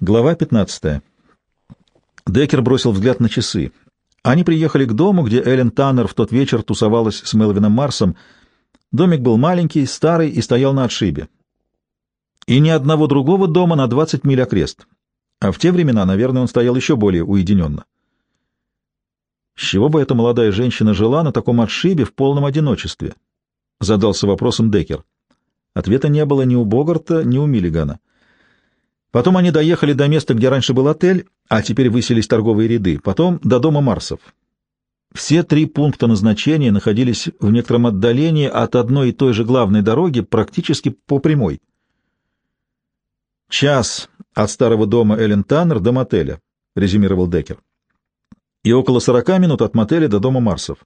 Глава 15. Деккер бросил взгляд на часы. Они приехали к дому, где Эллен Таннер в тот вечер тусовалась с Мелвином Марсом. Домик был маленький, старый и стоял на отшибе. И ни одного другого дома на 20 миль окрест. А в те времена, наверное, он стоял еще более уединенно. С чего бы эта молодая женщина жила на таком отшибе в полном одиночестве? Задался вопросом Деккер. Ответа не было ни у Богарта, ни у Миллигана. Потом они доехали до места, где раньше был отель, а теперь высились торговые ряды, потом до дома Марсов. Все три пункта назначения находились в некотором отдалении от одной и той же главной дороги, практически по прямой. «Час от старого дома Эллен Таннер до мотеля», — резюмировал Деккер. «И около сорока минут от мотеля до дома Марсов».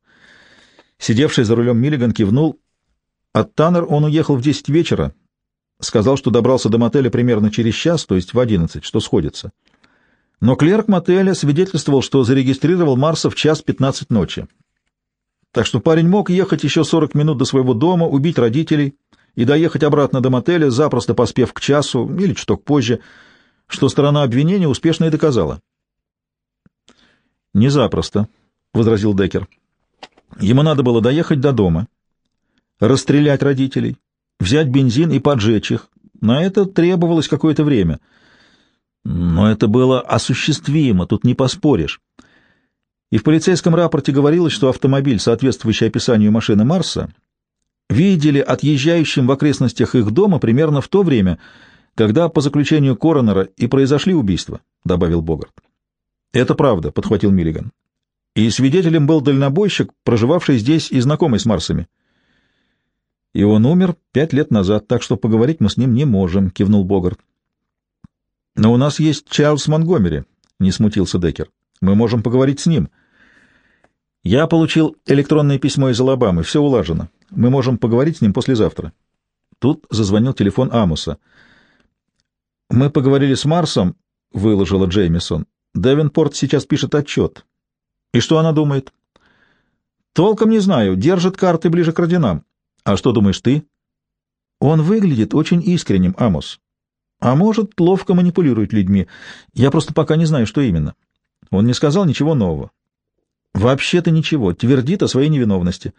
Сидевший за рулем Миллиган кивнул. От Таннер он уехал в десять вечера, Сказал, что добрался до мотеля примерно через час, то есть в одиннадцать, что сходится. Но клерк мотеля свидетельствовал, что зарегистрировал Марса в час пятнадцать ночи. Так что парень мог ехать еще сорок минут до своего дома, убить родителей и доехать обратно до мотеля, запросто поспев к часу или чуток позже, что сторона обвинения успешно и доказала. «Не запросто», — возразил Деккер. «Ему надо было доехать до дома, расстрелять родителей, взять бензин и поджечь их. На это требовалось какое-то время. Но это было осуществимо, тут не поспоришь. И в полицейском рапорте говорилось, что автомобиль, соответствующий описанию машины Марса, видели отъезжающим в окрестностях их дома примерно в то время, когда, по заключению коронера, и произошли убийства, — добавил Богарт. — Это правда, — подхватил Миллиган. И свидетелем был дальнобойщик, проживавший здесь и знакомый с Марсами. — и он умер пять лет назад, так что поговорить мы с ним не можем, — кивнул Богарт. — Но у нас есть Чарльз Монгомери, — не смутился Деккер. — Мы можем поговорить с ним. Я получил электронное письмо из Алабамы, все улажено. Мы можем поговорить с ним послезавтра. Тут зазвонил телефон Амуса. — Мы поговорили с Марсом, — выложила Джеймисон. — Девенпорт сейчас пишет отчет. — И что она думает? — Толком не знаю, держит карты ближе к родинам. А что думаешь ты? Он выглядит очень искренним, Амос. А может, ловко манипулирует людьми. Я просто пока не знаю, что именно. Он не сказал ничего нового. Вообще-то ничего, твердит о своей невиновности.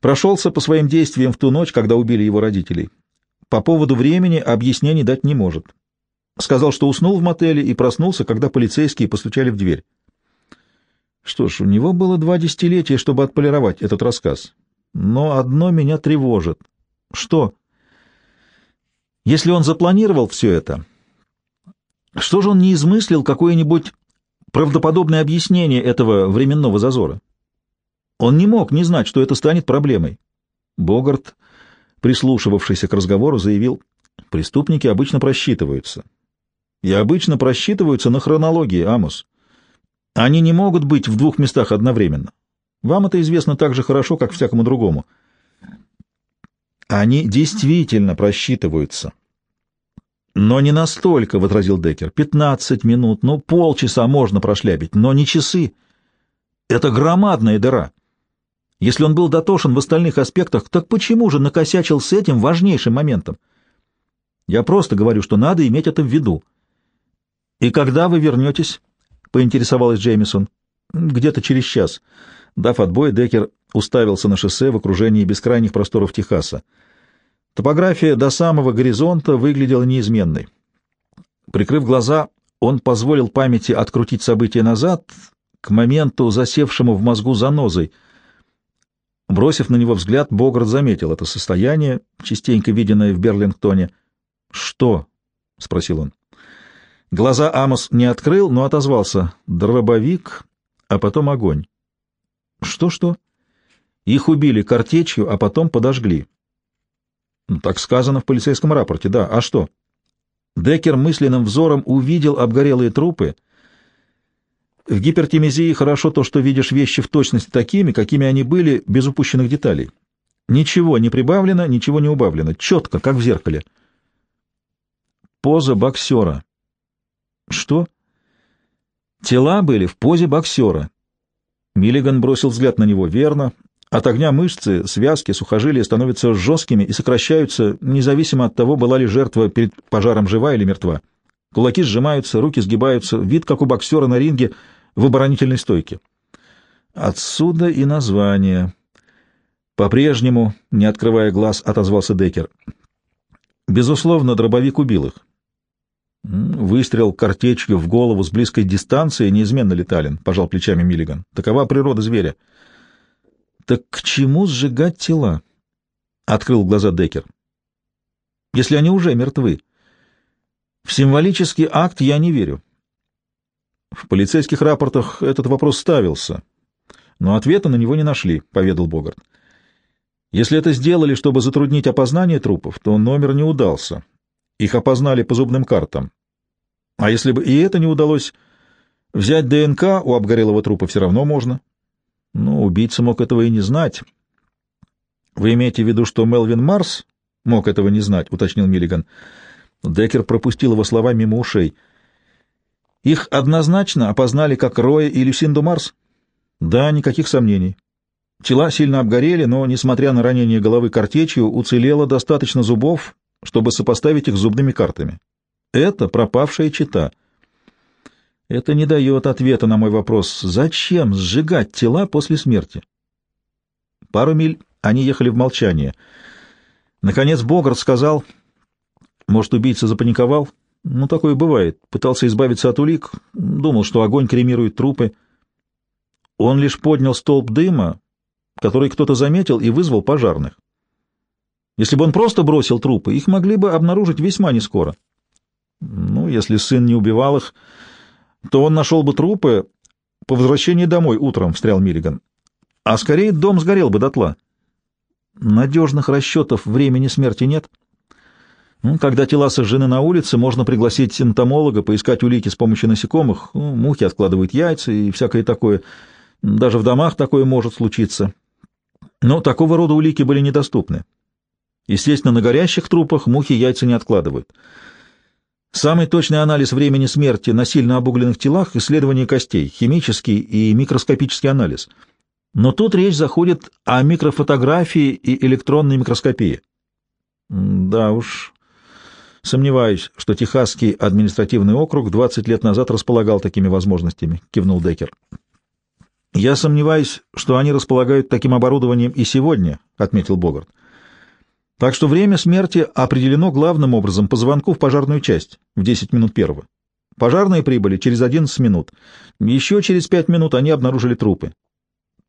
Прошелся по своим действиям в ту ночь, когда убили его родителей. По поводу времени объяснений дать не может. Сказал, что уснул в мотеле и проснулся, когда полицейские постучали в дверь. Что ж, у него было два десятилетия, чтобы отполировать этот рассказ. Но одно меня тревожит. Что? Если он запланировал все это, что же он не измыслил какое-нибудь правдоподобное объяснение этого временного зазора? Он не мог не знать, что это станет проблемой. Богарт, прислушивавшийся к разговору, заявил, преступники обычно просчитываются. И обычно просчитываются на хронологии, Амос. Они не могут быть в двух местах одновременно. Вам это известно так же хорошо, как всякому другому. Они действительно просчитываются. Но не настолько, — возразил Деккер. Пятнадцать минут, ну, полчаса можно прошляпить, но не часы. Это громадная дыра. Если он был дотошен в остальных аспектах, так почему же накосячил с этим важнейшим моментом? Я просто говорю, что надо иметь это в виду. — И когда вы вернетесь? — поинтересовалась Джеймисон. — Где-то через час. — Дав отбой, Деккер уставился на шоссе в окружении бескрайних просторов Техаса. Топография до самого горизонта выглядела неизменной. Прикрыв глаза, он позволил памяти открутить события назад, к моменту, засевшему в мозгу занозой. Бросив на него взгляд, Богарт заметил это состояние, частенько виденное в Берлингтоне. «Что?» — спросил он. Глаза Амос не открыл, но отозвался. «Дробовик, а потом огонь». Что-что? Их убили картечью, а потом подожгли. Ну, так сказано в полицейском рапорте, да. А что? Деккер мысленным взором увидел обгорелые трупы. В гипертимизии хорошо то, что видишь вещи в точности такими, какими они были, без упущенных деталей. Ничего не прибавлено, ничего не убавлено. Четко, как в зеркале. Поза боксера. Что? Тела были в позе боксера. Миллиган бросил взгляд на него. Верно. От огня мышцы, связки, сухожилия становятся жесткими и сокращаются, независимо от того, была ли жертва перед пожаром жива или мертва. Кулаки сжимаются, руки сгибаются, вид, как у боксера на ринге в оборонительной стойке. Отсюда и название. По-прежнему, не открывая глаз, отозвался Декер. Безусловно, дробовик убил их. Выстрел картечью в голову с близкой дистанции неизменно летален, пожал плечами Миллиган. Такова природа зверя. Так к чему сжигать тела? Открыл глаза Декер. Если они уже мертвы. В символический акт я не верю. В полицейских рапортах этот вопрос ставился, но ответа на него не нашли, поведал Богарт. Если это сделали, чтобы затруднить опознание трупов, то номер не удался. Их опознали по зубным картам. А если бы и это не удалось, взять ДНК у обгорелого трупа все равно можно. Но убийца мог этого и не знать. Вы имеете в виду, что Мелвин Марс мог этого не знать, уточнил Миллиган. Деккер пропустил его слова мимо ушей. Их однозначно опознали как Роя и Люсинду Марс? Да, никаких сомнений. Тела сильно обгорели, но, несмотря на ранение головы картечью, уцелело достаточно зубов, чтобы сопоставить их зубными картами. Это пропавшая чита. Это не дает ответа на мой вопрос, зачем сжигать тела после смерти? Пару миль они ехали в молчание. Наконец Богарт сказал, может, убийца запаниковал? Ну, такое бывает. Пытался избавиться от улик, думал, что огонь кремирует трупы. Он лишь поднял столб дыма, который кто-то заметил и вызвал пожарных. Если бы он просто бросил трупы, их могли бы обнаружить весьма нескоро. Ну, если сын не убивал их, то он нашел бы трупы по возвращении домой утром, — встрял Миллиган. А скорее дом сгорел бы дотла. Надежных расчетов времени смерти нет. Ну, когда тела сожжены на улице, можно пригласить энтомолога, поискать улики с помощью насекомых. Ну, мухи откладывают яйца и всякое такое. Даже в домах такое может случиться. Но такого рода улики были недоступны. Естественно, на горящих трупах мухи яйца не откладывают. Самый точный анализ времени смерти на сильно обугленных телах — исследование костей, химический и микроскопический анализ. Но тут речь заходит о микрофотографии и электронной микроскопии. Да уж, сомневаюсь, что Техасский административный округ 20 лет назад располагал такими возможностями, кивнул Деккер. «Я сомневаюсь, что они располагают таким оборудованием и сегодня», — отметил Богарт. «Так что время смерти определено главным образом по звонку в пожарную часть в 10 минут первого. Пожарные прибыли через 11 минут. Еще через 5 минут они обнаружили трупы.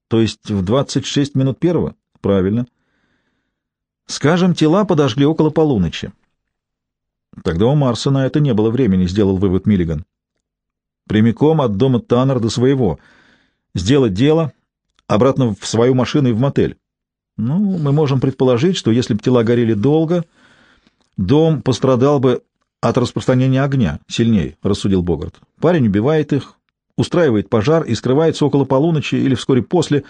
То есть в 26 минут первого? Правильно. Скажем, тела подожгли около полуночи. Тогда у Марса на это не было времени, сделал вывод Миллиган. Прямиком от дома Таннер до своего — сделать дело, обратно в свою машину и в мотель. Ну, мы можем предположить, что если бы тела горели долго, дом пострадал бы от распространения огня сильнее, — рассудил Богарт. Парень убивает их, устраивает пожар и скрывается около полуночи или вскоре после.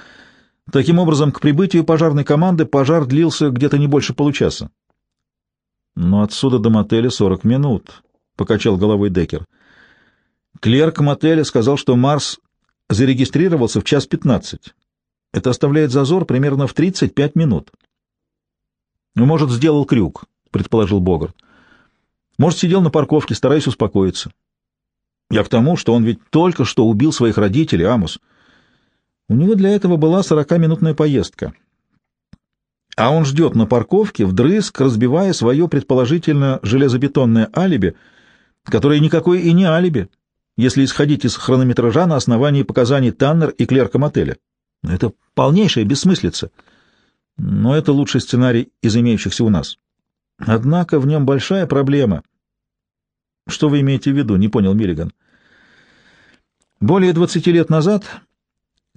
Таким образом, к прибытию пожарной команды пожар длился где-то не больше получаса. Но отсюда до мотеля сорок минут, — покачал головой Деккер. Клерк мотеля сказал, что Марс зарегистрировался в час пятнадцать. Это оставляет зазор примерно в 35 минут. Ну, может, сделал крюк, предположил Богарт. Может, сидел на парковке, стараясь успокоиться. Я к тому, что он ведь только что убил своих родителей, Амус. У него для этого была сорокаминутная поездка. А он ждет на парковке, вдрызг разбивая свое предположительно железобетонное алиби, которое никакое и не алиби, если исходить из хронометража на основании показаний Таннер и клерка мотеля. Это полнейшая бессмыслица. Но это лучший сценарий из имеющихся у нас. Однако в нем большая проблема. Что вы имеете в виду? Не понял Миллиган. Более 20 лет назад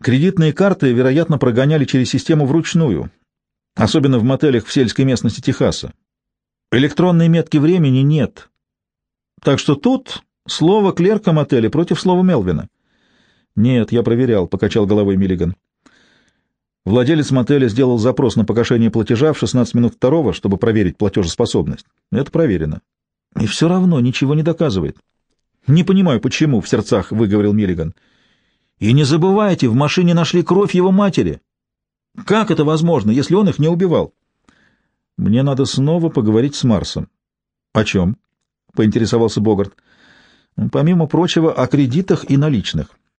кредитные карты, вероятно, прогоняли через систему вручную, особенно в мотелях в сельской местности Техаса. Электронной метки времени нет. Так что тут Слово клерка мотеля против слова Мелвина. Нет, я проверял, покачал головой Миллиган. Владелец мотеля сделал запрос на погашение платежа в 16 минут второго, чтобы проверить платежеспособность. Это проверено. И все равно ничего не доказывает. Не понимаю, почему, в сердцах выговорил Миллиган. И не забывайте, в машине нашли кровь его матери. Как это возможно, если он их не убивал? Мне надо снова поговорить с Марсом. О чем? — поинтересовался Богарт. — Помимо прочего, о кредитах и наличных.